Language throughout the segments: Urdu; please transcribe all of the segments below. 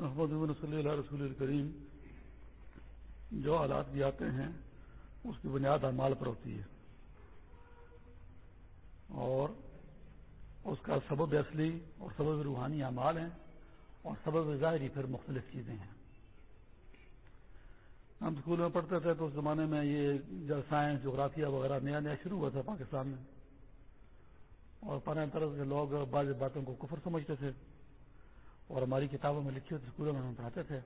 محمد صلی اللہ رسول الکریم جو حالات بھی آتے ہیں، اس کی بنیاد اعمال پر ہوتی ہے۔ اور اس کا سبب اصلی اور سبب روحانی اعمال ہیں اور سبب ظاہری پھر مختلف چیزیں ہیں۔ ہم اسکول میں پڑھتے تھے تو اس زمانے میں یہ سائنس جغرافیہ وغیرہ نیا نیا شروع ہوا تھا پاکستان میں۔ اور پرانے طرح کے لوگ بعض باتوں کو کفر سمجھتے تھے۔ اور ہماری کتابوں میں لکھی ہوتی اسکولوں میں ہم پڑھاتے تھے۔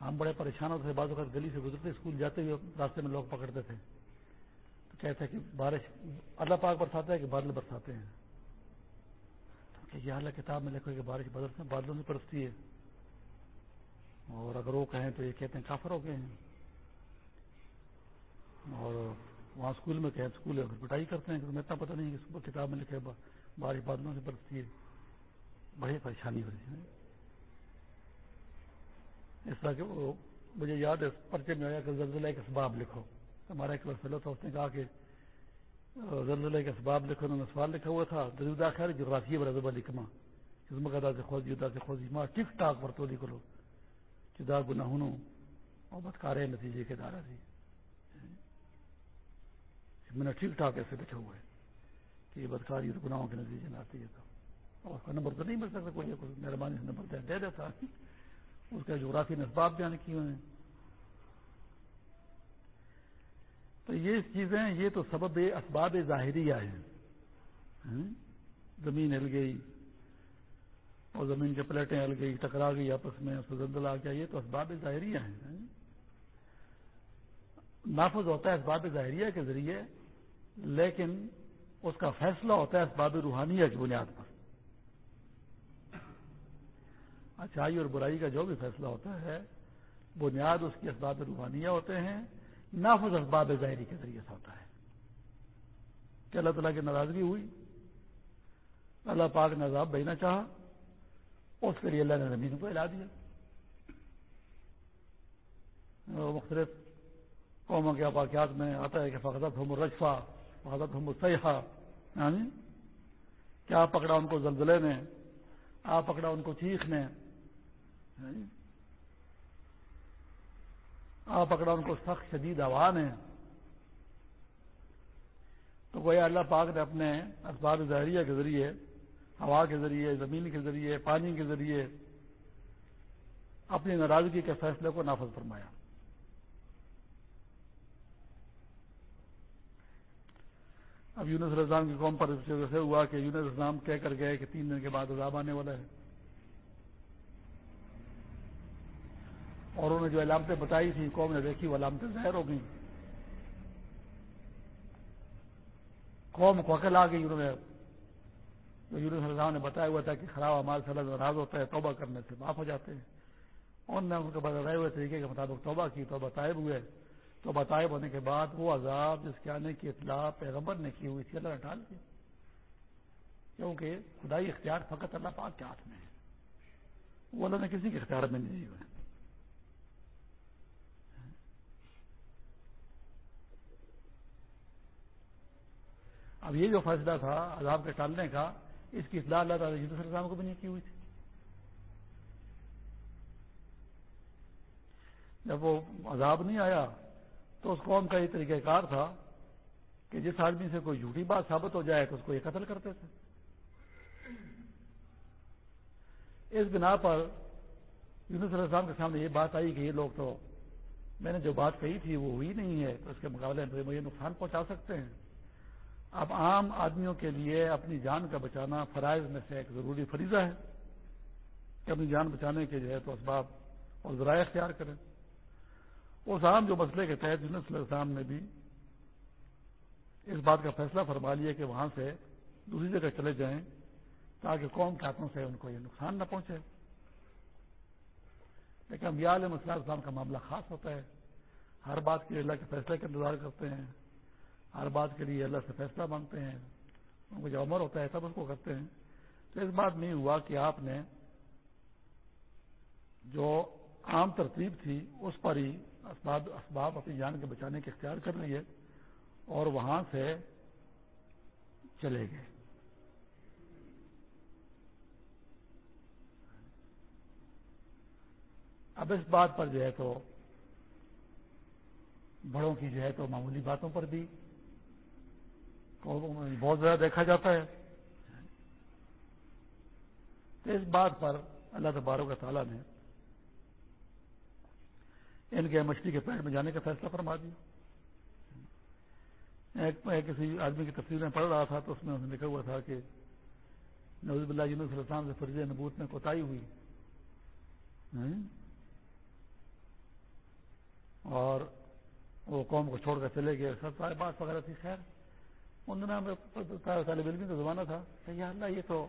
ہم بڑے پریشان ہوتے تھے، بعض اوقات گلی سے گزرتے، اسکول جاتے ہوئے راستے میں لوگ پکڑتے تھے۔ تو کہتے ہیں کہ بارش، اللہ پاک برساتا ہے کہ بادل برساتے ہیں۔ تو یہ اللہ، کتاب میں لکھو کہ بارش بدل بادلوں سے برستی ہے۔ اور اگر وہ کہیں تو یہ کہتے ہیں کافر ہو گئے ہیں۔ اور وہاں اسکول میں کہیں، اسکول پٹائی کرتے ہیں کہ تمہیں اتنا پتہ نہیں کہ کتاب میں لکھے بارش بادلوں سے برستی ہے۔ بڑی پریشانی ہو رہی ہے۔ اس طرح کہ وہ مجھے یاد ہے، پرچے میں آیا کہ زلزلہ کے اسباب لکھو۔ ہمارا ایک فیلو تھا، اس نے کہا کہ زلزلہ کے اسباب لکھو، انہوں نے سوال لکھا ہوا تھا۔ دریدا خیر جغرافیہ برضبہ لکھما اس میں کہا سے خوش، جدا سے خوش ماں ٹھیک ٹاک برتو لکھ لو جدا گناہنوں اور بدکارے نتیجے کے دارا تھی۔ میں نے ٹھیک ٹھاک ایسے لکھا ہوا ہے کہ یہ بدکاری اور گناہوں کے نتیجے میں آتی ہے تو اور اس کا نمبر تو نہیں مل سکتا، کوئی مہربانی سے نمبر دے دیتا۔ اس کا جغرافی نسباب بیان کیے ہوئے ہیں۔ تو یہ چیزیں، یہ تو سبب اسباب ظاہریہ ہیں۔ ہاں؟ زمین ہل گئی اور زمین کے پلیٹیں ہل گئی، ٹکرا گئی آپس میں، اس کو زلزلہ آ گیا۔ یہ تو اسباب ظاہریہ ہیں۔ ہاں؟ نافذ ہوتا ہے اسباب ظاہریہ کے ذریعے، لیکن اس کا فیصلہ ہوتا ہے اسباب روحانیہ کی بنیاد پر۔ اچھائی اور برائی کا جو بھی فیصلہ ہوتا ہے، بنیاد اس کی اسباب روحانیہ ہوتے ہیں نافذ اسباب ظاہری کے ذریعے سے ہوتا ہے۔ کہ اللہ تعالیٰ کی ناراضگی ہوئی، اللہ پاک نے عذاب بہنا چاہا، اس کے لیے اللہ نے زمین کو ہلا دیا۔ مختلف قوموں کے واقعات میں آتا ہے کہ فقدت ہم رجفا فقدت ہم سیاح یعنی کیا پکڑا ان کو زلزلے نے آ پکڑا ان کو چیخ نے؟ آ پکڑا ان کو سخت شدید آواز ہے تو وہ اللہ پاک نے اپنے اسباب ظاہریہ کے ذریعے، ہوا کے ذریعے، زمین کے ذریعے، پانی کے ذریعے اپنی ناراضگی کے فیصلے کو نافذ فرمایا۔ اب یونس الزام کی قوم پر سے ہوا کہ یونس الزام کہہ کر گئے کہ تین دن کے بعد عذاب آنے والا ہے۔ اور انہوں نے جو علامتیں بتائی تھیں، قوم نے دیکھی، وہ علامتیں ظاہر ہو گئیں۔ قوم کو عقل آ گئی، انہوں نے جو یونس الزام نے بتایا ہوا تھا کہ خراب ہمارے سے اللہ ناراض ہوتا ہے، توبہ کرنے سے معاف ہو جاتے ہیں۔ انہوں نے ان کے بتائے ہوئے طریقے کے مطابق توبہ کی تو بتائب ہوئے۔ تو بتائے ہونے کے بعد وہ عذاب جس کے آنے کی اطلاع پیغمبر نے کی ہوئی تھی، اللہ نے ڈال دی۔ کیونکہ خدائی اختیار فقط اللہ پاک کے ہاتھ میں ہے۔ وہ اللہ نے کسی کے اختیار میں نہیں ہوئے۔ اب یہ جو فیصلہ تھا عذاب کے ٹالنے کا، اس کی اطلاع اللہ تعالیٰ جیسے السلام کو بھی نہیں کی ہوئی تھی۔ جب وہ عذاب نہیں آیا تو اس قوم کا یہ طریقہ کار تھا کہ جس آدمی سے کوئی جھوٹی بات ثابت ہو جائے تو اس کو یہ قتل کرتے تھے۔ اس بنا پر یونس علیہ السلام کے سامنے یہ بات آئی کہ یہ لوگ تو میں نے جو بات کہی تھی وہ ہوئی نہیں ہے، تو اس کے مقابلے میں مجھے نقصان پہنچا سکتے ہیں۔ اب عام آدمیوں کے لیے اپنی جان کا بچانا فرائض میں سے ایک ضروری فریضہ ہے کہ اپنی جان بچانے کے جو ہے تو اسباب اور ذرائع اختیار کریں۔ اس عام جو مسئلے کے تحت یونس علیہ السلام نے بھی اس بات کا فیصلہ فرما لیا کہ وہاں سے دوسری جگہ چلے جائیں تاکہ قوم کے ہاتھوں سے ان کو یہ نقصان نہ پہنچے۔ لیکن اب علیہ مسئلہ اسلام کا معاملہ خاص ہوتا ہے۔ ہر بات کے اللہ کے فیصلے کا انتظار کرتے ہیں۔ ہر بات کے لیے اللہ سے فیصلہ مانگتے ہیں۔ ان کو جو عمر ہوتا ہے تب اس کو کرتے ہیں۔ تو اس بات نہیں ہوا کہ آپ نے جو عام ترتیب تھی، اس پر ہی اسباب اسباب اپنی جان کے بچانے کے اختیار کر لیے اور وہاں سے چلے گئے۔ اب اس بات پر جو ہے تو بڑوں کی جو ہے تو معمولی باتوں پر بھی بہت زیادہ دیکھا جاتا ہے۔ تو اس بات پر اللہ تباروں کا تعالیٰ نے ان کے مچھلی کے پیٹ میں جانے کا فیصلہ فرما دیا۔ ایک کسی آدمی کی تصویر میں پڑھ رہا تھا تو اس میں لکھا ہوا تھا کہ نوز اللہ یونس جی السلام سے فرض نبوت میں کوتاہی ہوئی۔ ہاں؟ اور وہ قوم کو چھوڑ کر چلے گئے۔ سب سارے بات وغیرہ تھی، خیر۔ ان دنوں میں طالب علم کا زمانہ تھا کہ یا اللہ یہ تو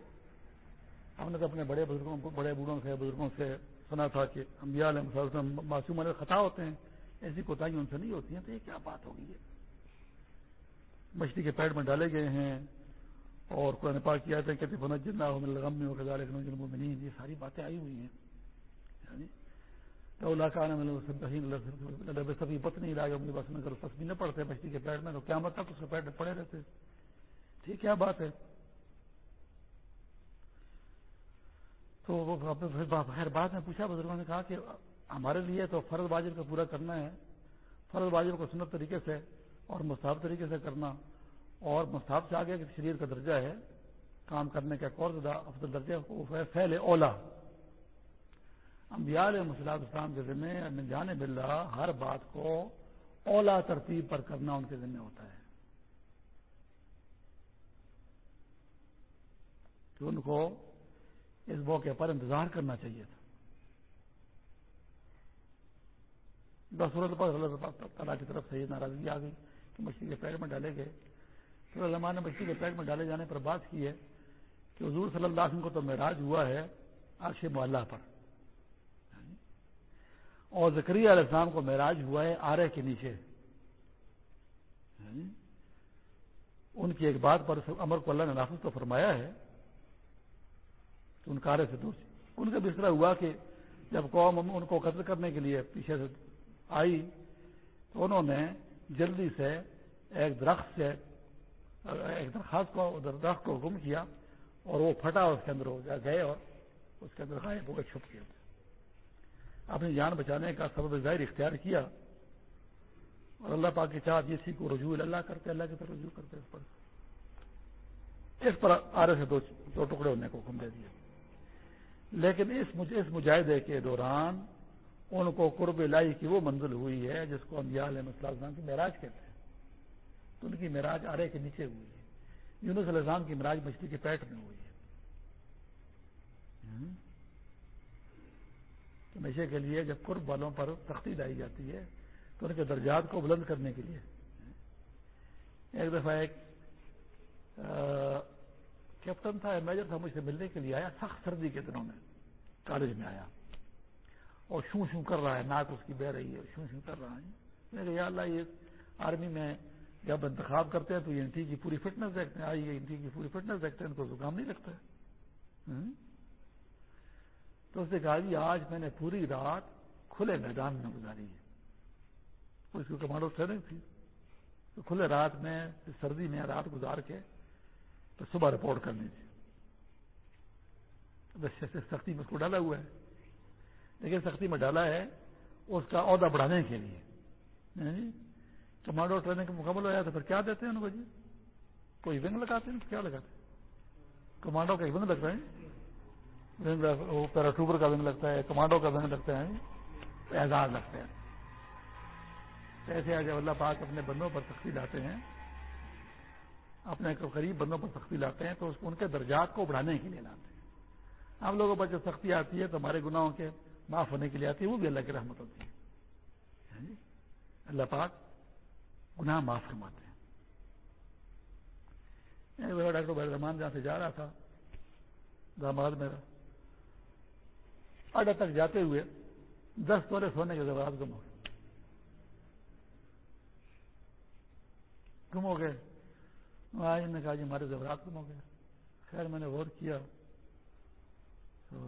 ہم نے تو اپنے بڑے بزرگوں بڑے بوڑھوں سے بزرگوں سے سنا تھا کہ علیہ وسلم معصوم خطا ہوتے ہیں، ایسی کوتاہی ان سے نہیں ہوتی ہیں، تو یہ کیا بات ہوگی ہے؟ مچھلی کے پیڑ میں ڈالے گئے ہیں اور قرآن پاک کیا تھا کہ غم میں یہ ساری باتیں آئی ہوئی ہیں۔ یعنی یعنی سبھی پتنی لاگے اپنی بس میں تصویر نہ پڑتے مچھلی کے پیڑ میں تو کیا مطلب اس کے پیڑ میں پڑے رہتے۔ ٹھیک کیا بات ہے۔ تو وہ خیر بات میں پوچھا، بزرگوں نے کہا کہ ہمارے لیے تو فرض واجب کا پورا کرنا ہے۔ فرض واجب کو سنت طریقے سے اور مستحب طریقے سے کرنا۔ اور مستحب سے آگے شریر کا درجہ ہے۔ کام کرنے کا ایک اور افضل درجہ فیل اولا امبیال مسلم اسلام کے ذمہ جانے بل ہر بات کو اولا ترتیب پر کرنا ان کے ذمہ ہوتا ہے۔ کہ ان کو اس موقع پر انتظار کرنا چاہیے تھا۔ بس صورت پر اللہ تعالیٰ کی طرف سے یہ ناراضگی آ گئی کہ مچھلی کے پیڑ میں ڈالے گئے۔ پھر علماء نے مچھلی کے پیڑ میں ڈالے جانے پر بات کی ہے کہ حضور صلی اللہ علیہ وسلم کو تو معراج ہوا ہے عرش معلّہ پر۔ اور زکری علیہ السلام کو معراج ہوا ہے آرے کے نیچے۔ ان کی ایک بات پر امر کو اللہ نے نافذ تو فرمایا ہے۔ کہ ان کارے سے دوسری ان کا بھی اس طرح ہوا کہ جب قوم ان کو قتل کرنے کے لیے پیچھے سے آئی، تو انہوں نے جلدی سے ایک درخت سے ایک درخواست کو، درخت کو گم کیا اور وہ پھٹا اس کے اندر ہو گئے اور اس کے اندر غائب ہو گئے چھپ گئے۔ اپنی جان بچانے کا سبب ظاہر اختیار کیا اور اللہ پاک کی چاہت یہ تھی کو رجوع اللہ کرتے، اللہ کی طرف رجوع کرتے اس پر۔ اس پر آرے سے دو دو ٹکڑے ہونے کو حکم دے دیا لیکن اس مجاہدے کے دوران ان کو قرب لائی کی وہ منزل ہوئی ہے جس کو انبیاء علیہ السلام کی معراج کہتے ہیں۔ تو ان کی معراج آرے کے نیچے ہوئی ہے۔ یونس علیہ السلام کی معراج مچھلی کے پیٹ میں ہوئی ہے۔ نشے کے لیے جب قرب والوں پر تختی لائی جاتی ہے تو ان کے درجات کو بلند کرنے کے لیے۔ ایک دفعہ ایک کیپٹن تھا، میجر تھا مجھ سے ملنے کے لیے آیا، سخت سردی کے دنوں میں، کالج میں آیا۔ اور شوں شوں کر رہا ہے، ناک اس کی بہ رہی ہے، شوں شوں کر رہا ہے۔ میں کہ یا اللہ، یہ آرمی میں جب انتخاب کرتے ہیں تو یہ انٹی کی پوری فٹنس دیکھتے ہیں آئی انٹی کی پوری فٹنس دیکھتے ہیں، ان کو زکام نہیں لگتا۔ ہے تو اس نے کہا جی آج میں نے پوری رات کھلے میدان میں گزاری ہے۔ اس کو کمانڈو ٹریننگ تھی تو کھلے رات میں، سردی میں رات گزار کے تو صبح رپورٹ کرنی تھی۔ سختی میں اس کو ڈالا ہوا ہے۔ لیکن سختی میں ڈالا ہے اس کا عہدہ بڑھانے کے لیے۔ کمانڈو ٹریننگ مکمل ہو جائے تو پھر کیا دیتے ہیں ان کو جی؟ کوئی ونگ لگاتے ہیں کیا لگاتے ہیں؟ کمانڈو کا ایک ونگ لگتا ہے۔ وہ پیراٹوبر کا ونگ لگتا ہے، کمانڈو کا ونگ لگتا ہے، اعزاز لگتے ہیں۔ ایسے جب اللہ پاک اپنے بندوں پر سختی لاتے ہیں۔ اپنے قریب بندوں پر سختی لاتے ہیں تو ان کے درجات کو بڑھانے کے لیے لاتے ہیں۔ ہم لوگوں پر جب سختی آتی ہے تو ہمارے گناہوں کے معاف ہونے کے لیے آتی ہے، وہ بھی اللہ کی رحمت ہوتی ہے۔ ہاں جی؟ اللہ پاک گناہ معاف فرماتے ہیں۔ ڈاکٹر بھائی رحمان جہاں سے جا رہا تھا، داماد میرا۔ اڈا تک جاتے ہوئے دس تولے سونے کے زبرات گم ہو گئے۔ گم ہو گئے۔ آج جی نے کہا جی ہمارے زبرات گم ہو گئے۔ خیر میں نے غور کیا۔ تو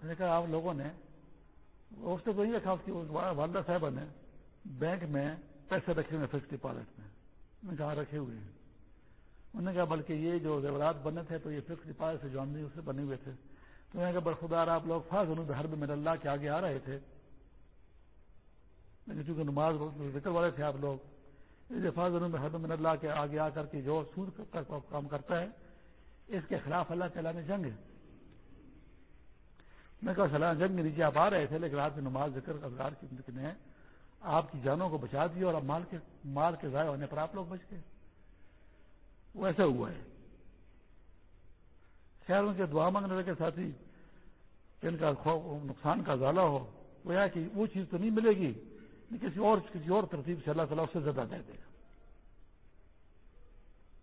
میں نے کہا آپ لوگوں نے اس نے تو نہیں رکھا اس کی والدہ صاحبہ نے بینک میں پیسے رکھے ہوئے فکس ڈپازٹ میں۔ نے کہا رکھے ہوئے ہیں۔ انہوں نے کہا بلکہ یہ جو زیورات بنے تھے تو یہ فکس ڈپازٹ سے جو آمدنی اس سے بنے ہوئے تھے۔ تو میں کہ برخدار آپ لوگ فاض حرب میں اللہ کے آگے آ رہے تھے۔ لیکن چونکہ نماز ذکر والے تھے آپ لوگ فاض حرب میں اللہ کے آگے آ کر کے جو سود کام کرتا ہے، اس کے خلاف اللہ تعالیٰ نے جنگ ہے۔ میں کہا، سلام، جنگ کے نیچے آپ آ رہے تھے، لیکن آپ کی نماز ذکر اذکار کی نے آپ کی جانوں کو بچا دیا اور اب مال کے مال کے ضائع ہونے پر آپ لوگ بچ گئے۔ وہ ایسا ہوا ہے۔ خیر ان کے دعا مانگنے کے ساتھ ہی ان کا نقصان کا زالہ ہو وہ کہ وہ چیز تو نہیں ملے گی کسی اور کسی اور ترتیب سے اللہ تعالیٰ اس سے زیادہ دے دے گا۔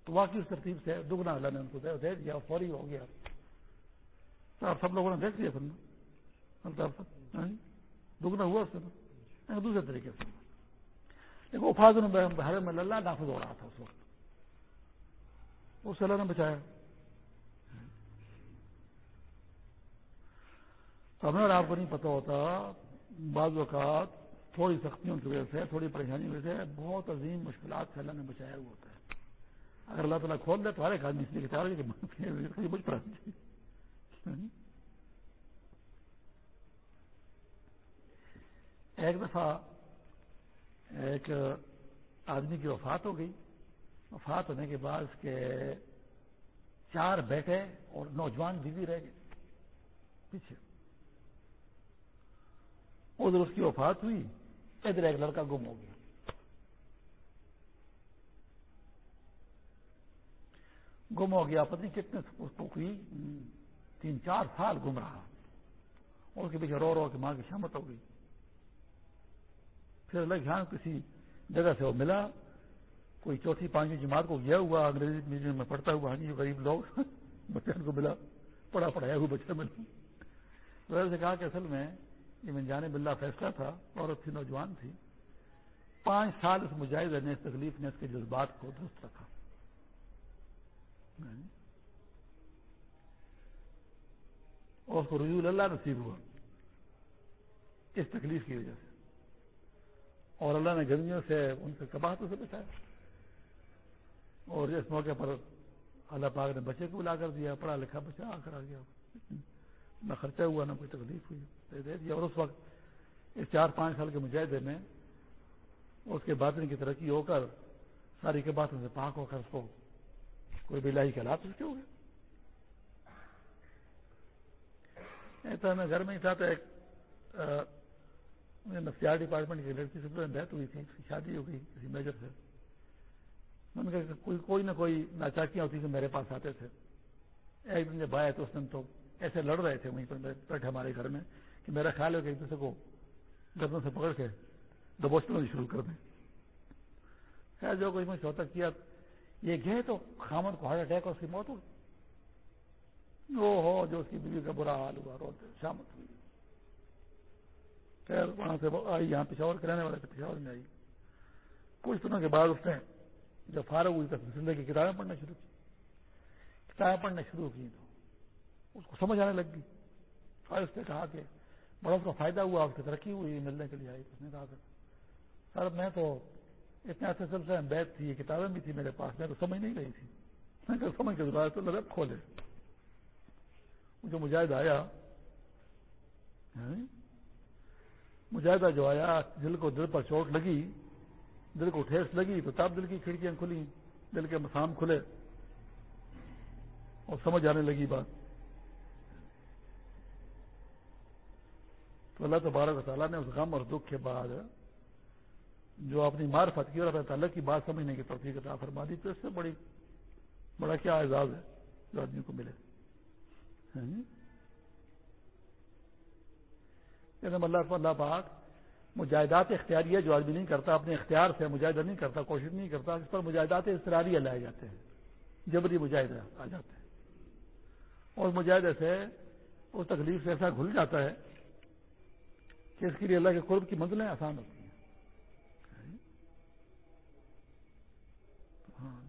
تو واقعی اس ترتیب سے دگنا اللہ نے ان کو دے دیا، فوری ہو گیا۔ تو آپ سب لوگوں نے دیکھ لیا پھر ہاں جی؟ دگنا ہوا اس سے دوسرے طریقے سے۔ لیکن وہ فاضل میں اللہ نافذ ہو رہا تھا اس وقت۔ اس اللہ نے بچایا تو ہمیں اور آپ کو نہیں پتا ہوتا، بعض اوقات تھوڑی سختیوں کی وجہ سے، تھوڑی پریشانی کی وجہ سے بہت عظیم مشکلات سے اللہ نے بچایا ہوا ہوتا ہے۔ اگر اللہ تعالیٰ کھول دے تو ہر ایک آدمی اس لیے کہ مجھ پر ایک دفعہ ایک آدمی کی وفات ہو گئی۔ وفات ہونے کے بعد اس کے چار بیٹے اور نوجوان بیوی رہ گئے۔ پیچھے۔ ادھر اس کی وفات ہوئی، ادھر ایک لڑکا گم ہو گیا۔ گم ہو گیا، پتہ کتنے اس کو ہوئی، تین چار سال گم رہا۔ اور اس کے پیچھے رو رو کے ماں کی شامت ہو گئی۔ پھر الگ یہاں کسی جگہ سے وہ ملا۔ کوئی چوتھی پانچویں جماعت کو گیا ہوا، انگریزی میڈیم میں پڑھتا ہوا ہاں جی، غریب لوگ بچے کو ملا، پڑھا پڑھایا ہوا بچہ ملا۔ سے کہا کہ اصل میں یہ میں جانے بلّہ فیصلہ تھا، عورت تھی، نوجوان تھی۔ پانچ سال اس مجاہد نے اس تکلیف نے اس کے جذبات کو درست رکھا۔ اور اس کو رجوع اللہ نصیب ہوا۔ اس تکلیف کی وجہ سے۔ اور اللہ نے گرمیوں سے ان سے کباہتوں سے بچایا۔ اور اس موقع پر اللہ پاک نے بچے کو بلا کر دیا، پڑھا لکھا بچہ آ کر آ گیا۔ نہ خرچہ ہوا نہ کوئی تکلیف ہوئی۔ دے دیا اور اس وقت اس چار پانچ سال کے مجاہدے میں اس کے باطن کی ترقی ہو کر ساری کے باتوں سے پاک ہو کر اس کو کوئی بلائی کے حالات اس کے ہو گئے۔ ایسا میں گھر میں ہی تھا تو ایک نفسیات ڈپارٹمنٹ کی لڑکی سے ڈیتھ ہوئی تھی شادی ہو گئی کسی میجر سے۔ میں نے کہا کوئی کوئی نہ کوئی ناچاکیاں ہوتی تھی میرے پاس آتے تھے۔ ایک دن جب آیا تو اس دن تو ایسے لڑ رہے تھے وہیں پر بیٹھے ہمارے گھر میں، کہ میرا خیال ہے کہ ایک دوسرے کو گردوں سے پکڑ کے دبوچنا شروع کر دیں۔ خیر، جو کوئی میں چوتھا کیا، یہ گئے تو خامد کو ہارٹ اٹیک اور اس کی موت ہوئی۔ وہ ہو جو اس کی بیوی کا برا حال ہوا، روتے شامت ہوئی۔ خیر، وہاں سے آئی، یہاں پشاور کے رہنے والے پشاور میں آئی۔ کچھ دنوں کے بعد اس نے جب فارغ ہوئی، تو زندگی کتابیں پڑھنا شروع کی۔ کتابیں پڑھنا شروع کی تو اس کو سمجھ آنے لگ گئی۔ اس نے کہا کہ بڑا اس کا فائدہ ہوا، اس کی ترقی ہوئی ملنے کے لیے آئی۔ اس نے کہا کہ سر، میں تو اتنے عرصے سلسلے میں بیت تھی کتابیں بھی تھی میرے پاس، میں تو سمجھ نہیں رہی تھی۔ میں کہ سمجھ کے دوبارہ تو لگا کھولے۔ جو مجاہد آیا یعنی مجاہدہ جو آیا، دل کو دل پر چوٹ لگی، دل کو ٹھیس لگی، تو تب دل کی کھڑکیاں کھلی دل کے مسام کھلے۔ اور سمجھ آنے لگی بات۔ تو اللہ تبارک و تعالیٰ نے اس غم اور دکھ کے بعد جو اپنی معرفت کی اور اپنے تعلق کی بات سمجھنے کی توفیق عطا فرما دی، تو اس سے بڑی بڑا کیا اعزاز ہے جو آدمی کو ملے۔ ہاں جی؟ یعنی اللہ اللہ پاک مجاہدات اختیاریہ جو آدمی نہیں کرتا، اپنے اختیار سے مجاہدہ نہیں کرتا، کوشش نہیں کرتا، اس پر مجاہدات استراریہ لائے جاتے ہیں۔ جبری مجاہدہ آ جاتے ہیں۔ اور مجاہدے سے اس تکلیف سے ایسا گھل جاتا ہے کہ اس کے لیے اللہ کے قرب کی منزلیں آسان ہوتی ہیں۔ ہاں۔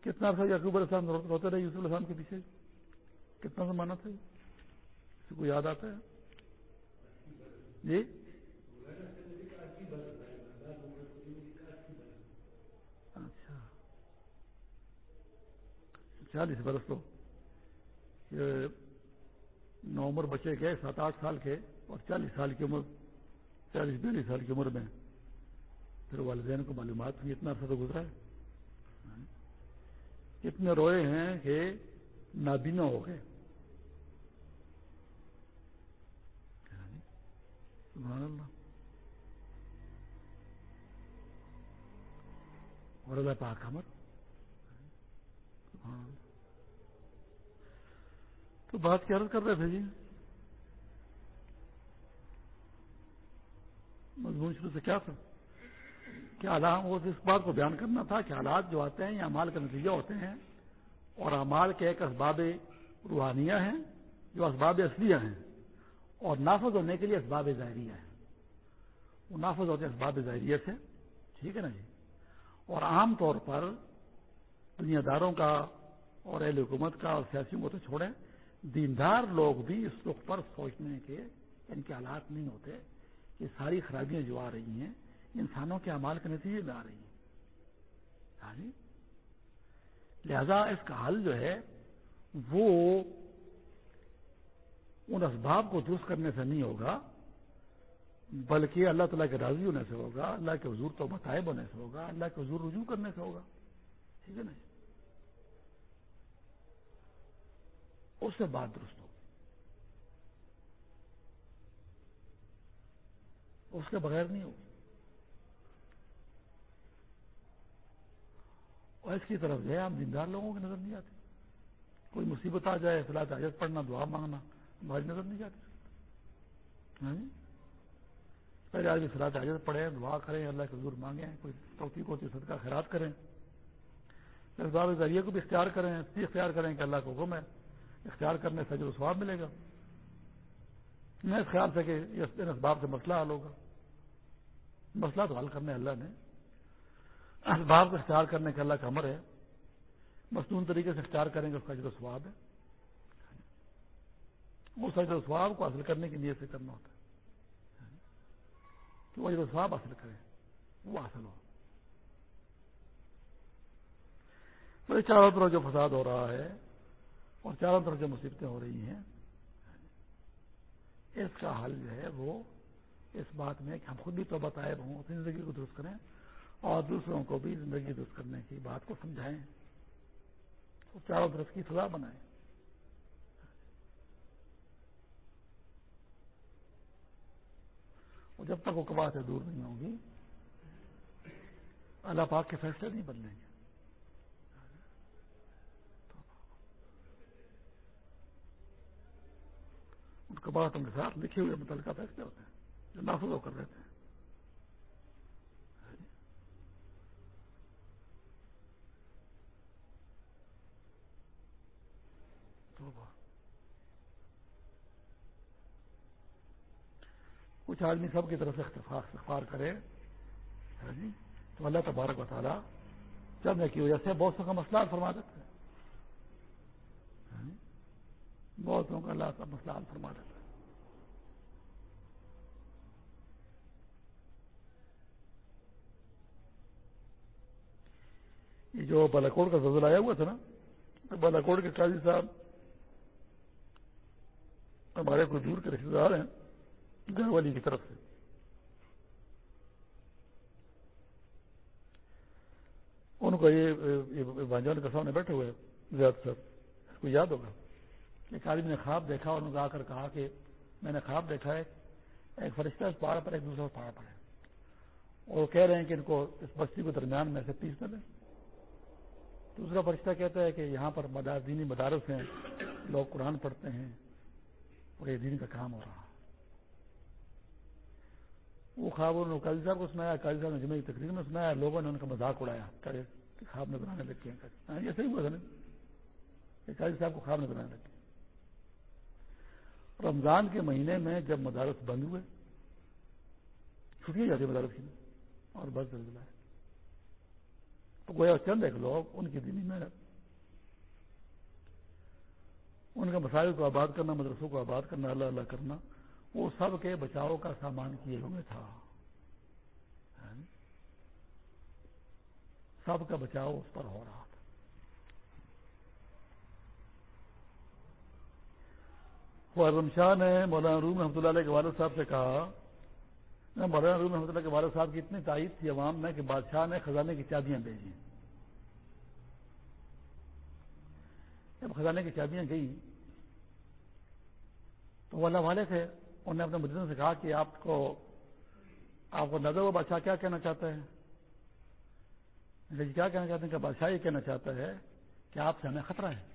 کتنا عرصہ یعقوب علیہ السلام روتے رہے، یوسف علیہ السلام کے پیچھے؟ کتنا زمانہ تھا کسی کو یاد آتا ہے؟ جی؟ اچھا۔ چالیس برس تو عمر بچے گئے سات آٹھ سال کے اور چالیس سال کی عمر، چالیس بیالیس سال کی عمر میں۔ پھر والدین کو معلومات ہوئی اتنا عرصہ تو گزرا ہے۔ اتنے روئے ہیں کہ نابینا ہو گئے۔ سبحان اللہ۔ اور اللہ پاک امر تو بات کیا کر رہے تھے جی؟ مضمون شروع سے کیا تھا؟ کہ حالات وہ اس بات کو بیان کرنا تھا کہ حالات جو آتے ہیں یہ امال کا نتیجہ ہوتے ہیں اور امال کے ایک اسباب روحانیہ ہیں جو اسباب اصلیہ ہیں اور نافذ ہونے کے لیے اسباب ظاہریہ ہیں۔ وہ نافذ ہوتے ہیں اسباب ظاہریہ سے، ٹھیک ہے نا جی؟ اور عام طور پر دنیا داروں کا اور اہل حکومت کا اور سیاسیوں کو تو چھوڑیں دیندار لوگ بھی اس رخ پر سوچنے کے ان کے حالات نہیں ہوتے کہ ساری خرابیاں جو آ رہی ہیں، انسانوں کے امال کے نتیجے میں آ رہی ہیں۔ ہاں جی؟ لہذا اس کا حل جو ہے، وہ ان اسباب کو درست کرنے سے نہیں ہوگا، بلکہ اللہ تعالیٰ کے راضی ہونے سے ہوگا، اللہ کے حضور تو بتائب ہونے سے ہوگا، اللہ کے حضور رجوع کرنے سے ہوگا۔ ٹھیک ہے نا جی؟ اس سے بات درست ہوگی اس کے بغیر نہیں ہوگی اور اس کی طرف جو ہے ہم دیندار لوگوں کی نظر نہیں آتی۔ کوئی مصیبت آ جائے فلاح حاجت پڑھنا، دعا مانگنا ہماری نظر نہیں جاتی۔ ہاں جی؟ پہلے آج فلاح حاجت پڑھیں، دعا کریں، اللہ کے حضور مانگیں، کوئی توفیق ہوتی، صدقہ، خیرات کریں۔ اس ذریعے کو بھی اختیار کریں اختیار کریں کہ اللہ کو حکم ہے۔ اختیار کرنے سے جو سواب ملے گا۔ میں اس خیال سے کہ ان اسباب سے مسئلہ حل ہوگا۔ مسئلہ تو حل کرنے اللہ نے۔ اسباب کو اختیار کرنے کا اللہ کا امر ہے۔ مصنون طریقے سے اختیار کریں گے اس کا جو سواب ہے۔ اس جو سواب کو حاصل کرنے کی نیت سے کرنا ہوتا ہے۔ کہ وہ جو سواب حاصل کریں۔ وہ حاصل ہو۔ تو چاروں طرف جو فساد ہو رہا ہے اور چاروں طرف جو مصیبتیں ہو رہی ہیں، اس کا حل جو ہے وہ اس بات میں کہ ہم خود بھی تو بتائے ہوں، اپنی زندگی کو درست کریں اور دوسروں کو بھی زندگی درست کرنے کی بات کو سمجھائیں، اور چاروں طرف کی سزا بنائیں۔ اور جب تک وہ کبا سے دور نہیں ہوگی اللہ پاک کے فیصلے نہیں بدلیں گے۔ ان کباہتوں کے ساتھ لکھے ہوئے متعلقہ فیصلے ہوتے ہیں، جو نافذ ہو کر رہتے ہیں۔ کچھ آدمی سب کی طرف سے استفار کرے جی؟ تو اللہ تبارک و تعالیٰ چند کی وجہ سے بہت سو کا مسئلہ فرما دیتے ہیں بہت سو کا اللہ کا مسئلہ حل فرما دیتا ہے۔ یہ جو بالاکوٹ کا زلزلہ آیا ہوا تھا نا تو بالاکوٹ کے قاضی صاحب ہمارے کوئی دور کے رشتے دار ہیں، گھر والی کی طرف سے۔ ان کو یہ بانجان کے سامنے بیٹھے ہوئے زیادہ صاحب اس کو یاد ہوگا۔ ایک آدمی نے خواب دیکھا اور انہوں نے آ کر کہا کہ میں نے خواب دیکھا ہے ایک فرشتہ اس پہاڑ پر ایک دوسرے پہاڑ پر ہے۔ اور وہ کہہ رہے ہیں کہ ان کو اس بستی کے درمیان میں سے پیس نہ دیں دوسرا فرشتہ کہتا ہے کہ یہاں پر دینی مدارس ہیں لوگ قرآن پڑھتے ہیں اور یہ دین کا کام ہو رہا وہ خواب انہوں نے قاضی صاحب کو سنایا قاضی صاحب نے جمعے کی تقریر میں سنایا لوگوں نے ان کا مذاق اڑایا کہ خواب میں بنانے لگے ہیں۔ ہاں، یہ صحیح ہوا تھا نا قاضی صاحب کو خواب میں بنانے لگے۔ رمضان کے مہینے میں جب مدارس بند ہوئے، چھٹیاں جاتی مدارس کی، اور بس زلزلہ ہے۔ تو گویا چند ایک لوگ، ان کی دینی محنت، ان کے مسائل کو آباد کرنا، مدرسوں کو آباد کرنا، اللہ اللہ کرنا، وہ سب کے بچاؤ کا سامان کیے ہوئے تھا۔ سب کا بچاؤ اس پر ہو رہا تھا خرم شاہ نے مولانا روم رحمۃ اللہ علیہ کے والد صاحب سے کہا مولانا روم رحمۃ اللہ کے والد صاحب کی اتنی تائید تھی عوام میں کہ بادشاہ نے خزانے کی چابیاں بھیجی جب خزانے کی چابیاں گئی تو وہ اللہ والے تھے۔ انہوں نے اپنے مجرم سے کہا کہ آپ کو آپ کو نظر وہ بادشاہ کیا کہنا چاہتا ہے؟ جی کیا کہنا چاہتے ہیں؟ کہ بادشاہ یہ کہنا چاہتا ہے کہ آپ سے ہمیں خطرہ ہے۔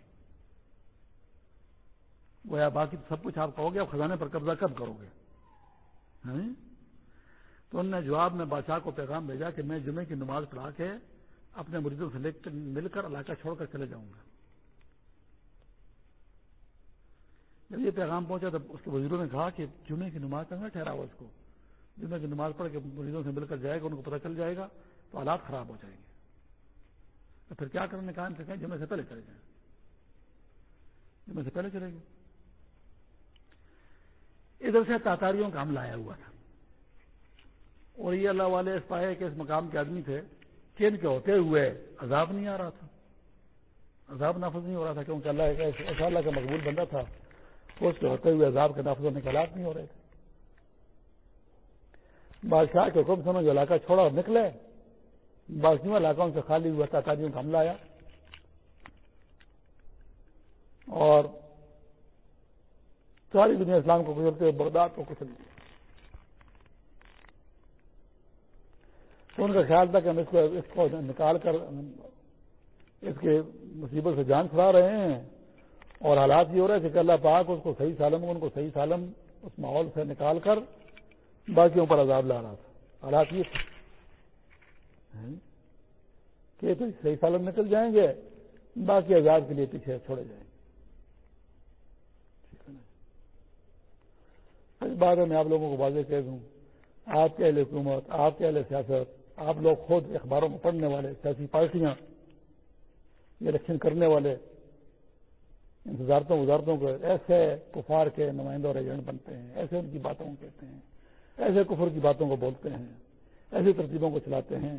وہ یا باقی سب کچھ آپ کہو گے آپ خزانے پر قبضہ کب کرو گے؟ ہاں؟ تو انہوں نے جواب میں بادشاہ کو پیغام بھیجا کہ میں جمعے کی نماز پڑھا کے اپنے مریضوں سے مل کر علاقہ چھوڑ کر چلے جاؤں گا۔ جب یہ پیغام پہنچا تو اس کے وزیروں نے کہا کہ جمعے کی نماز کرنا ٹھہرا ہوا اس کو۔ جمعے کی نماز پڑھ کے مریضوں سے مل کر جائے گا، ان کو پتہ چل جائے گا تو حالات خراب ہو جائیں گے۔ تو پھر کیا کرنے کا کہیں جمعے سے پہلے چلے جائیں۔ جمعے سے پہلے چلے گئے۔ ادھر سے تاتاریوں کا حملہ آیا ہوا تھا۔ اور یہ اللہ والے اس پائے کہ اس مقام کے آدمی تھے۔ کہ ان کے ہوتے ہوئے عذاب نہیں آ رہا تھا۔ عذاب نافذ نہیں ہو رہا تھا کیونکہ اللہ ایسا اللہ کا مقبول بندہ تھا۔ اس کے ہوتے ہوئے عذاب کے نافذ ہونے کے حالات نہیں ہو رہے تھے۔ بادشاہ کے حکم سمجھ علاقہ چھوڑا اور نکلے۔ باقیوں علاقوں سے خالی ہوا تاکاریوں کا حملہ آیا۔ اور ساری دنیا اسلام کو گزرتے ہوئے بغداد کو کچل دیا تو ان کا خیال تھا کہ ہم اس کو اس کو نکال کر اس کے مصیبت سے جان چھڑا رہے ہیں۔ اور حالات یہ ہو رہے تھے کہ اللہ پاک اس کو صحیح سالم ان کو صحیح سالم اس ماحول سے نکال کر باقیوں پر عذاب لا رہا تھا۔ حالات یہ تھے۔ ہاں؟ کہ تو صحیح سالم نکل جائیں گے، باقی عذاب کے لیے پیچھے چھوڑے جائیں گے۔ اس بات میں آپ لوگوں کو واضح کہہ دوں، آپ کے اہل حکومت، آپ کے اہل سیاست، آپ لوگ خود اخباروں میں پڑھنے والے، سیاسی پارٹیاں، الیکشن کرنے والے، انتظارتوں، وزارتوں کو ایسے کفار کے نمائندہ اور ایجنٹ بنتے ہیں، ایسے ان کی باتوں کو کہتے ہیں، ایسے کفر کی باتوں کو بولتے ہیں، ایسی ترتیبوں کو چلاتے ہیں،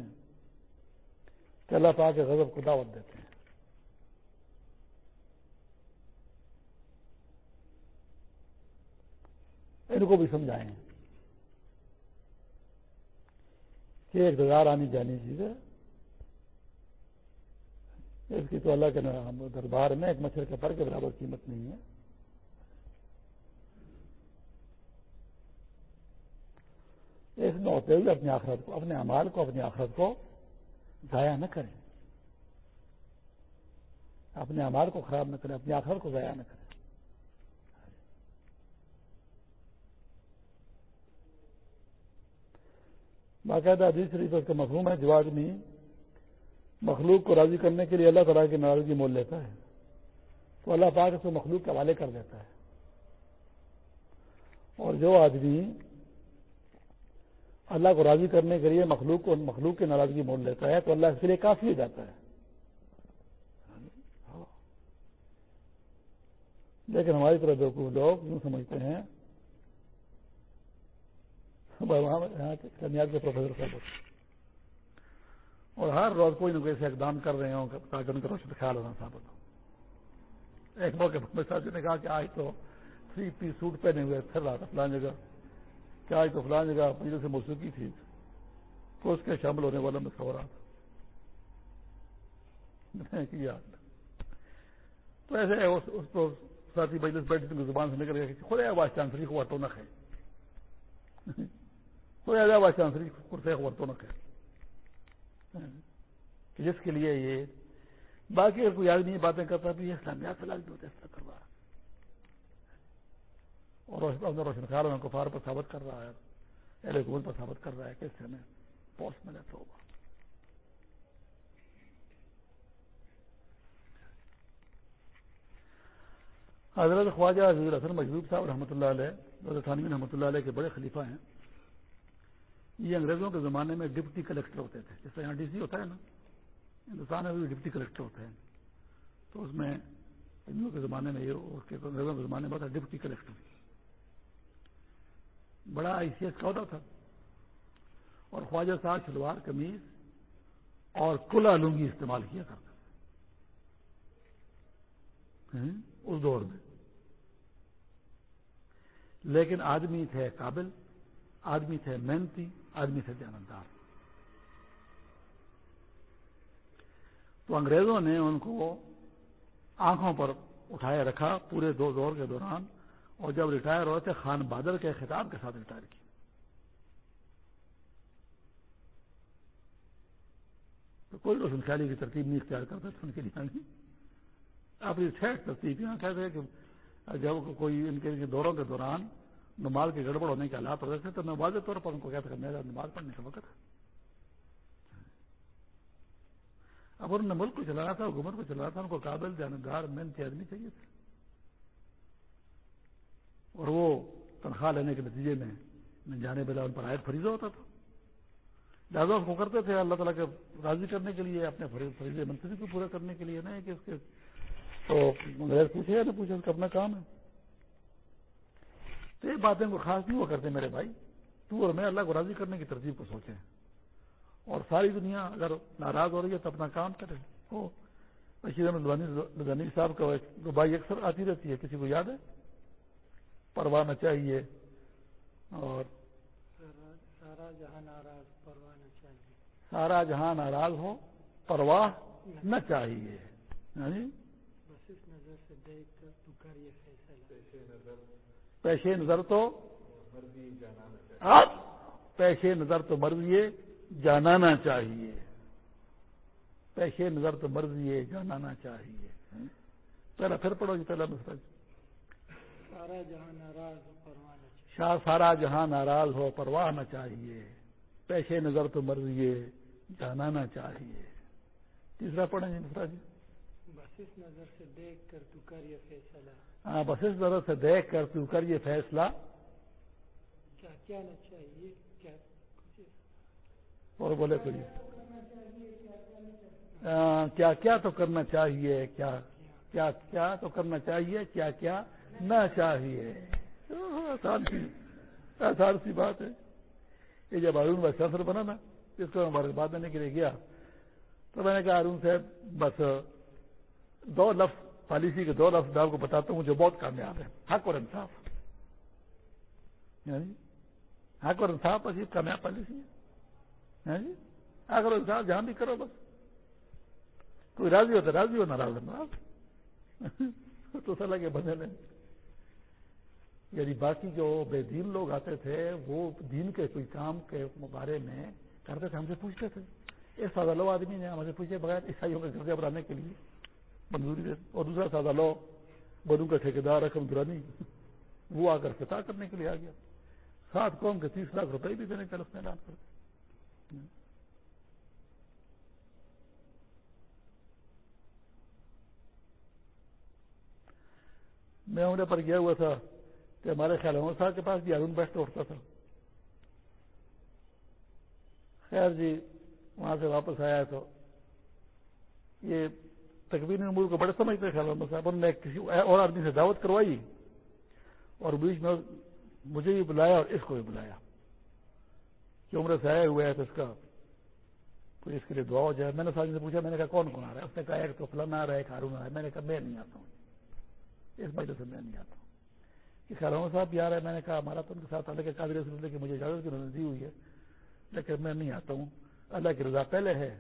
کہ اللہ پاک کے غضب کو دعوت دیتے ہیں۔ ان کو بھی سمجھائیں کہ اقتدار آنی جانی چیز ہے۔ اس کی تو اللہ کے دربار میں ایک مچھر کے پر کے برابر قیمت نہیں ہے۔ اس میں ہوتے ہوئے اپنی آخرت کو اپنے امال کو اپنی آخرت کو ضائع نہ کریں۔ اپنے امال کو خراب نہ کریں، اپنی آخرت کو ضائع نہ کریں۔ باقاعدہ حدیث شریف اس کا مفہوم ہے جو آدمی مخلوق کو راضی کرنے کے لیے اللہ تعالیٰ کی ناراضگی مول لیتا ہے۔ تو اللہ پاک اس کو مخلوق کے حوالے کر دیتا ہے۔ اور جو آدمی اللہ کو راضی کرنے کے لیے مخلوق کو مخلوق کی ناراضگی مول لیتا ہے، تو اللہ اس کے لیے کافی ہو جاتا ہے۔ ہاں۔ لیکن ہماری طرف بیوقوف لوگ یوں سمجھتے ہیں وہاں یہاں کے پروفیسر صاحب اور ہر روز کوئی نہ کوئی ایسے اقدام کر رہے ہوں تاکہ ان کا روشن خیال ہونا ثابت ایک موقع پر صاحب نے کہا کہ آج تو تھری پی سوٹ پہنے ہوئے پھر رہا تھا فلان جگہ، کہ آج تو فلان جگہ اپنی سے موسیقی تھی۔ تو اس کے شامل ہونے والا میں سو رہا تھا۔ تو ایسے اس کو ساتھی مجلس بیٹھ زبان سے نکل گیا کہ خود آواز چانسری کو ورتو نہ کھائے۔ خود آواز چانسری کرتے ورتو نہ کھائے کہ جس کے لیے یہ باقی اگر کوئی آدمی باتیں کرتا تو یہ اسلامیات فی الحال ہوتا ہے۔ کروا اور اپنے روشن خیال میں کفار پر ثابت کر رہا ہے، اہل حکومت پر ثابت کر رہا ہے کہ اس سے ہمیں پوسٹ میں لیتا ہوگا حضرت خواجہ عزیز الحسن مجدوب صاحب رحمۃ اللہ علیہ تھانوی رحمۃ اللہ علیہ کے بڑے خلیفہ ہیں۔ یہ انگریزوں کے زمانے میں ڈپٹی کلیکٹر ہوتے تھے۔ جیسے یہاں ڈی سی ہوتا ہے نا، ہندوستان میں بھی ڈپٹی کلیکٹر ہوتے ہیں۔ تو اس میں ہندوؤں کے زمانے میں یہ انگریزوں کے زمانے میں تھا ڈپٹی کلیکٹر بڑا آئی سی ایس کا ہوتا تھا۔ اور خواجہ صاحب شلوار قمیض اور کلا لنگی استعمال کیا کرتے تھے۔ اس دور میں۔ لیکن آدمی تھے قابل، آدمی تھے محنتی آدمی تھے جانبدار تو انگریزوں نے ان کو آنکھوں پر اٹھائے رکھا پورے دو دور کے دوران، اور جب ریٹائر ہوئے تھے خان بادل کے خطاب کے ساتھ ریٹائر کیا تو کوئی روشن خیالی کی ترتیب نہیں اختیار کرتا تھا، ان کے لیے اپنی ٹھیک ترتیب یہاں کہتے ہیں کہ جب کوئی ان کے دوروں کے دوران نماز کے گڑبڑ ہونے کے حالات ہوتے تھے تو میں واضح طور پر ان کو کہتا کہ میرا نماز پڑھنے کا وقت ہے۔ اب انہوں نے ملک کو چلانا تھا، حکومت کو چلانا تھا، ان کو قابل جانبدار محنتی آدمی چاہیے تھے۔ اور وہ تنخواہ لینے کے نتیجے میں جانے بلا ان پر عائد فریضہ ہوتا تھا۔ لہٰذا اس کو کرتے تھے اللہ تعالیٰ کے راضی کرنے کے لیے، اپنے فریضے منصوبے کو پورا کرنے کے لیے نہیں کہ اس کے تو انگریز پوچھے یا نہ پوچھے اس کا اپنا کام ہے۔ تو یہ باتیں کو خاص نہیں ہوا کرتے میرے بھائی۔ تو اور میں اللہ کو راضی کرنے کی ترتیب کو سوچیں اور ساری دنیا اگر ناراض ہو رہی ہے تو اپنا کام کرے۔ وہ بشیر احمد لدانی صاحب کا بھائی اکثر آتی رہتی ہے کسی کو یاد ہے؟ پروانا چاہیے۔ اور سارا جہاں ناراض پرواہ نہ چاہیے۔ سارا جہاں ناراض ہو پرواہ نہ چاہیے۔ ہاں جی؟ بس اس نظر سے دیکھ کر تو کر یہ فیصلہ۔ پیشے نظر تو پیشے نظر تو مرضی جانانا چاہیے۔ پیشے نظر تو مرضی جانانا چاہیے۔ پہلا پھر پڑھو جی پہلا مسئلہ۔ سارا جہاں ناراض شاہ سارا جہاں ناراض ہو پرواہ نہ چاہیے۔ پیشے نظر تو مرضی جانانا چاہیے۔ تیسرا پڑھیں جی مسئلہ جی۔ نظر سے دیکھ کر تو کر یہ فیصلہ۔ ہاں بس اس طرح سے دیکھ کر تو کر یہ فیصلہ۔ کیا کیا چاہیے کیا اور بولے کوئی کیا کیا تو کرنا چاہیے کیا کیا کیا تو کرنا چاہیے کیا کیا نہ چاہیے۔ آسان سی آسان سی بات ہے۔ یہ جب ارون بھائی سفر بنا نا اس کو ہمارے بات دینے کے لیے گیا تو میں نے کہا ارون صاحب بس دو لفظ پالیسی کے دو لفظ میں آپ کو بتاتا ہوں جو بہت کامیاب ہے حق اور انصاف۔ یعنی حق اور انصاف بس یہ کامیاب پالیسی ہے۔ جی حق اور انصاف جہاں بھی کرو بس۔ کوئی راضی ہوتا راضی ہو، ناراض تو سلا کے بدلے لیں یعنی باقی جو بے دین لوگ آتے تھے، وہ دین کے کوئی کام کے بارے میں کرتے تھے، ہم سے پوچھتے تھے۔ ایک سادہ لو آدمی نے ہم سے پوچھے بغیر عیسائیوں کے گھر بنانے کے لیے۔ منظوری دے اور دوسرا سادہ لو بنو کا ٹھیکیدار، رقم درانی، وہ آ کر فتح کرنے کے لیے آ گیا۔ سات قوم کے تیس لاکھ روپئے بھی دینے کا اس میں اعلان کر میں عمرے پر گیا ہوا تھا کہ ہمارے خیال عمر صاحب کے پاس بھی ارون بیٹھ اٹھتا تھا۔ خیر جی وہاں سے واپس آیا تو یہ تقبیر امور کو بڑے سمجھتے خیال عمر صاحب نے کسی اور آدمی سے دعوت کروائی اور بیچ میں مجھے بھی بلایا اور اس کو بھی بلایا۔ کہ عمرے سے آئے ہوئے ہیں تو اس کا کوئی اس کے لیے دعا ہو جائے۔ میں نے ساتھ سے پوچھا، میں نے کہا، کون کون آ رہا ہے؟ اس نے کہا، ایک تو فلانا آ رہا ہے، ایک ہارون آ رہا ہے۔ میں نے کہا، میں نہیں آتا ہوں۔ اس وجہ سے میں نہیں آتا ہوں۔ کہ خیروں صاحب بھی آ رہا ہے۔ میں نے کہا، ہمارا تو ان کے ساتھ اللہ کے قادر رسول کہ مجھے اجازت کی دی ہوئی ہے، لیکن میں نہیں آتا ہوں۔ اللہ کی رضا پہلے ہے،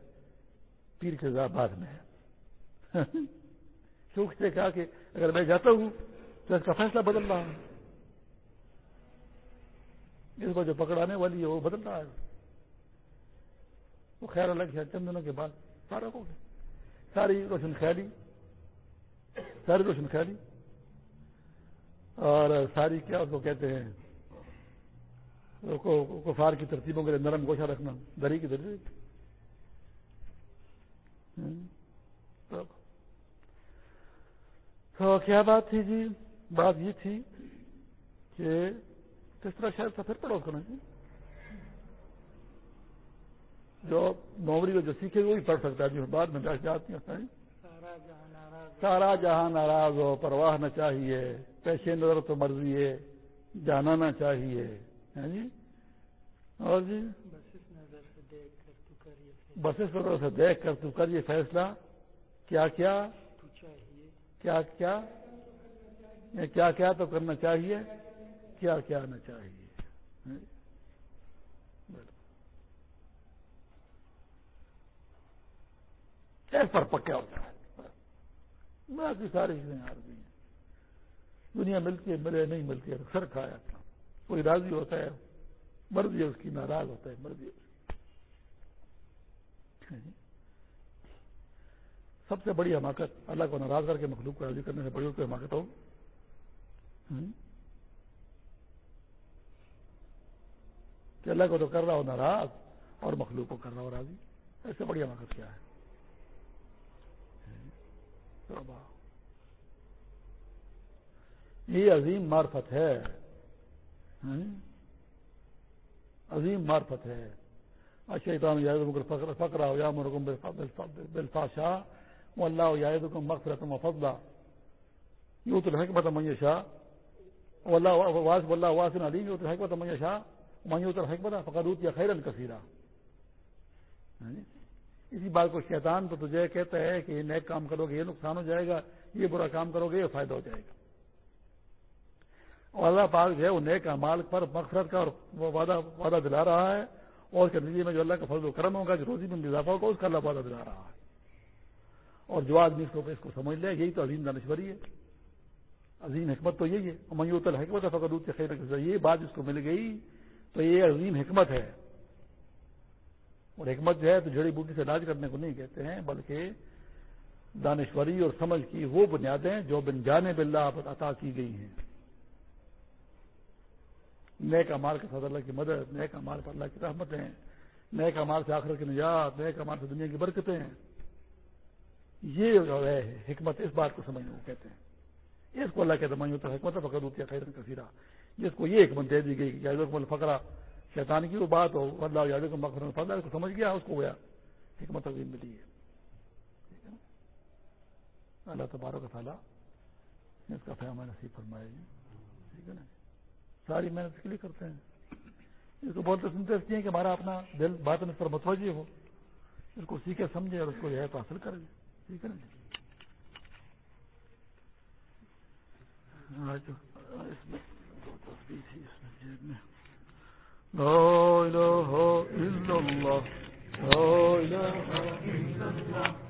پیر کی رضا بعد میں ہے۔ سوکھ سے کہا کہ اگر میں جاتا ہوں تو اس کا فیصلہ بدل رہا ہوں اس کو جو پکڑانے والی ہے وہ بدل رہا ہے۔ وہ خیر الگ ہے چند دنوں کے بعد سارا ہو گیا ساری روشن خیالی۔ ساری روشن خیالی۔ اور ساری کیا اس کو کہتے ہیں؟ کفار کی ترتیبوں کے لیے نرم گوشہ رکھنا، دری کی دری۔ تو کیا بات تھی جی؟ بات یہ تھی کہ کس طرح شاید پھر پڑھو کرنا جی؟ جو نوکری کو جو سیکھے وہی پڑھ سکتا ہے جی بعد میں جاتی ہوتا ہے سارا جہاں ناراض ہو۔ پرواہ نہ چاہیے پیشے نظر تو مرضی ہے جانا نہ چاہیے جی؟ اور جی؟ بس اس نظر سے دیکھ کر تو کر یہ فیصلہ۔ کیا کیا؟ کیا کیا؟ کیا کیا تو کرنا چاہیے، کیا کیا آنا چاہیے۔ ایس پر پکا ہوتا ہے باقی ساری چیزیں آ رہی ہیں۔ دنیا ملتی ہے، ملے نہیں ملتی ہے، سر کھایا کوئی راضی ہوتا ہے، مرضی ہے اس کی، ناراض ہوتا ہے، مرضی اس کی سب سے بڑی حماقت اللہ کو ناراض کر کے مخلوق کو راضی کرنے سے بڑی کوئی حماقت ہو کہ اللہ کو تو کر رہا ہو ناراض اور مخلوق کو کر رہا ہو راضی۔ ایسے بڑی حماقت کیا ہے؟ یہ عظیم معرفت ہے۔ عظیم معرفت ہے۔ اچھا فکر فکرا ہو یا مرکم بلفا شاہ اللہ یاد حکم مغفرت و فضلہ یوں تو حکمت من شاہ اللہ اللہ واسن علی یوں تو حکمت من شاہ میوں تو حکمت فقروت یا خیرن کثیرہ یعنی اسی بات کو شیطان تو تجھے کہتا ہے کہ یہ نیک کام کرو گے، یہ نقصان ہو جائے گا، یہ برا کام کرو گے، یہ فائدہ ہو جائے گا۔ اور اللہ پاک جو ہے وہ نیک امال پر مقصد کا اور وعدہ وعدہ دلا رہا ہے۔ اور اس کے نتیجے میں جو اللہ کا فضل و کرم ہوگا، جو روزی میں اضافہ ہوگا، اس کا اللہ وعدہ دلا رہا ہے۔ اور جو آدمی اس کو اس کو سمجھ لے، یہی تو عظیم دانشوری ہے۔ عظیم حکمت تو یہی ہے۔ میوت الحکمت فقر خیر یہ بات اس کو مل گئی تو یہ عظیم حکمت ہے۔ اور حکمت جو ہے تو جڑی بوٹی سے علاج کرنے کو نہیں کہتے ہیں، بلکہ دانشوری اور سمجھ کی وہ بنیادیں جو بن جانے بلّہ عطا کی گئی ہیں۔ نئے کمال کے ساتھ اللہ کی مدد نئے کمال پر اللہ کی رحمتیں نئے کمال سے آخر کی نجات نئے کمال سے دنیا کی برکتیں۔ یہ جو ہے حکمت، اس بات کو سمجھنے کو کہتے ہیں۔ اس کو اللہ کے دمائی ہوتا حکمت فقر ہوتی ہے خیر کثیرہ جس کو یہ حکمت دے دی گئی کہ فکرا شیطان کی وہ بات ہو اللہ یاد کو مکھر فضلہ اس کو سمجھ گیا، اس کو گیا حکمت عظیم ملی ہے۔ اللہ تبارک تعالیٰ اس کا فیامہ نصیب فرمائے ٹھیک ہے نا؟ ساری محنت اس کے لیے کرتے ہیں۔ اس کو بولتے سنتے اس لیے کہ ہمارا اپنا دل بات اس پر متوجہ ہو، اس کو سیکھے، سمجھے اور اس کو جو ہے تو حاصل کرے۔ ٹھیک ہے نا اس میں دو تصویر تھی اس لا إله إلا الله